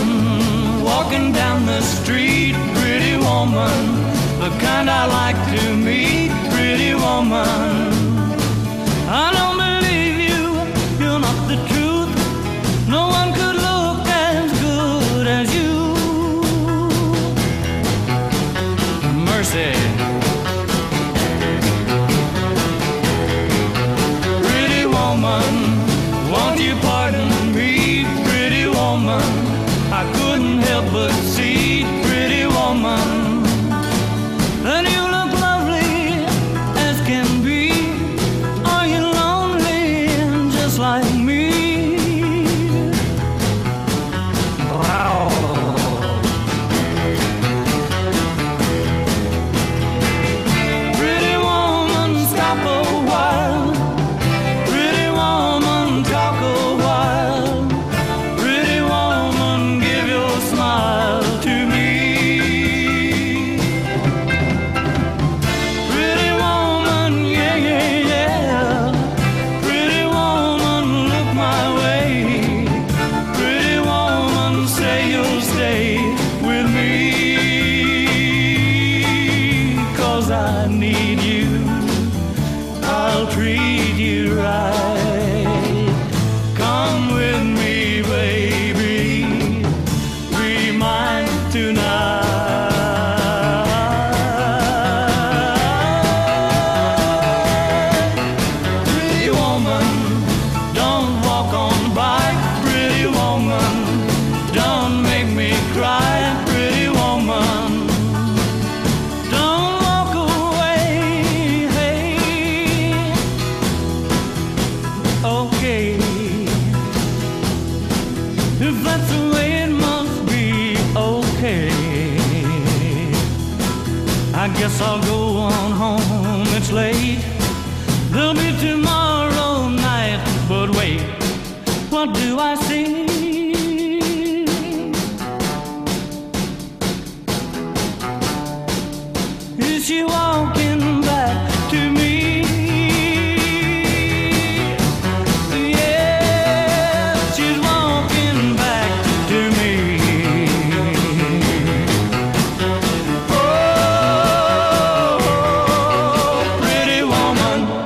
woman walking down the street, pretty woman, the kind I like to meet, pretty woman. I don't believe you, you're not the truth. No one could look as good as you. Mercy. Just I'll okay. If that's the way it must be okay. I guess I'll go on home, it's late. There'll be tomorrow night, but wait, what do I see? you are